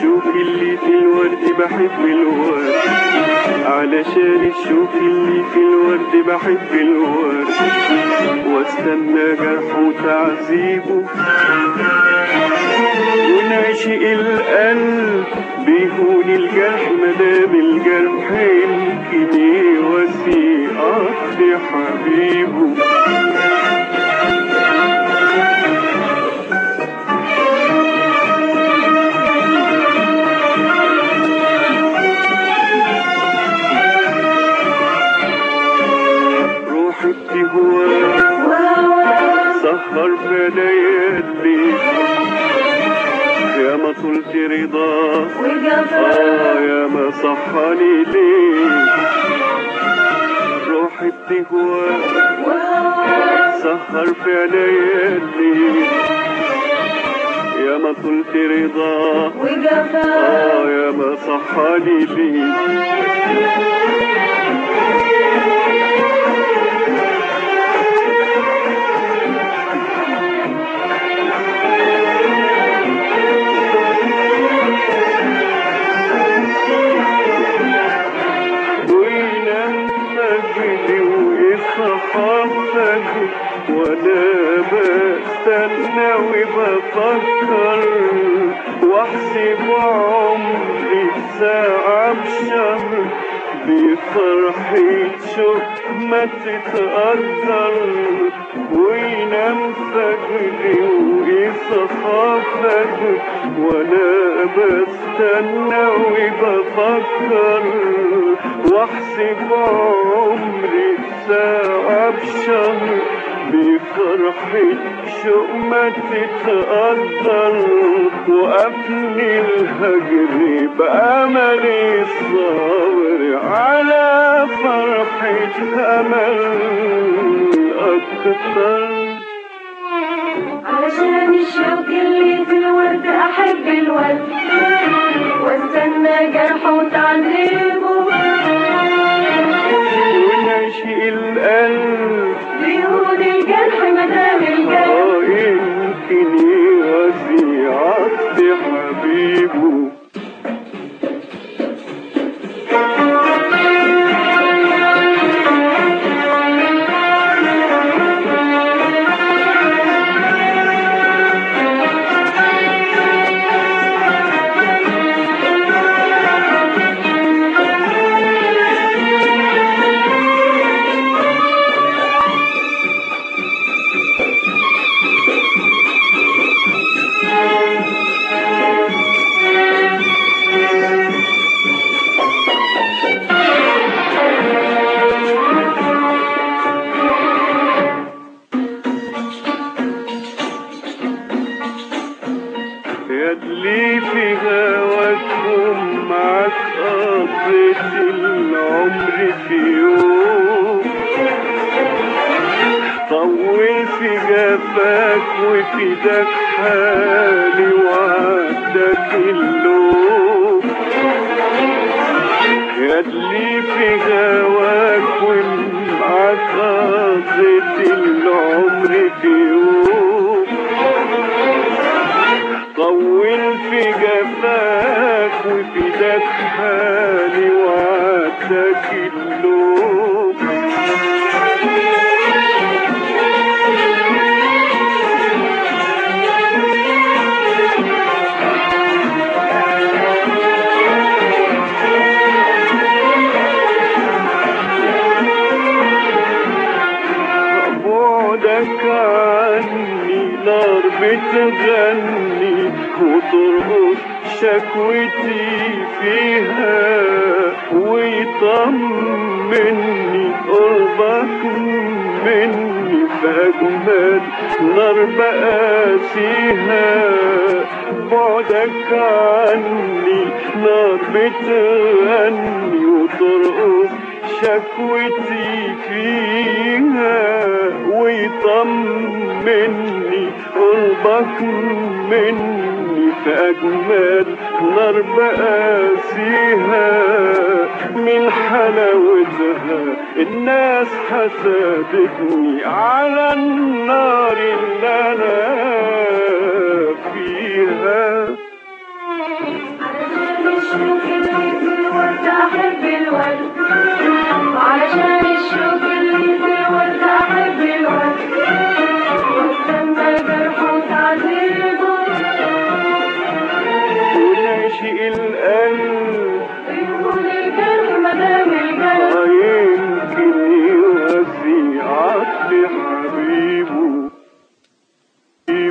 الشوك اللي في الورد بحب الورد. علشان الشوك اللي في الورد بحب الورد. واستنى جرحه وتعذيبه ونعشق القلب بيهون الجرح مدام الجرح يمكن يواسي قصد حبيبه. في ليالي يا ما طلت رضاه آه يا ما صحاني ليه روحي بتهواه سهر في ليالي يا ما طلت رضاه آه يا ما صحاني ليه فجري وأنا بستنى وبفكر واحسب عمري ساعة بشهر بفرحة شوق ما تتقدر وينام فجري ويصحى فجري وأنا بستنى وبفكر وأحسب عمري ساعة بشهر بفرحة شوق ما تتقدر وقفني الهجر بأملي الصبر على فرحة أمل أكتر علشان الشوق اللي يدلي في هواكم معك قضيت العمر في يوم. طول في جفاك وفي داك حالي وعدك اللوم. في حالي وعدك اللوم بعدك عني نار بتغني وترقص شكوتي فيها ويطمني. قربك مني فأجمل نار بقاسيها بعدك عني نار بتغني وترقص شكوتي فيها ويطمني قلبك مني في اجمل نار بقاسيها من حلاوتها الناس حسدتني على النار اللي أنا فيها.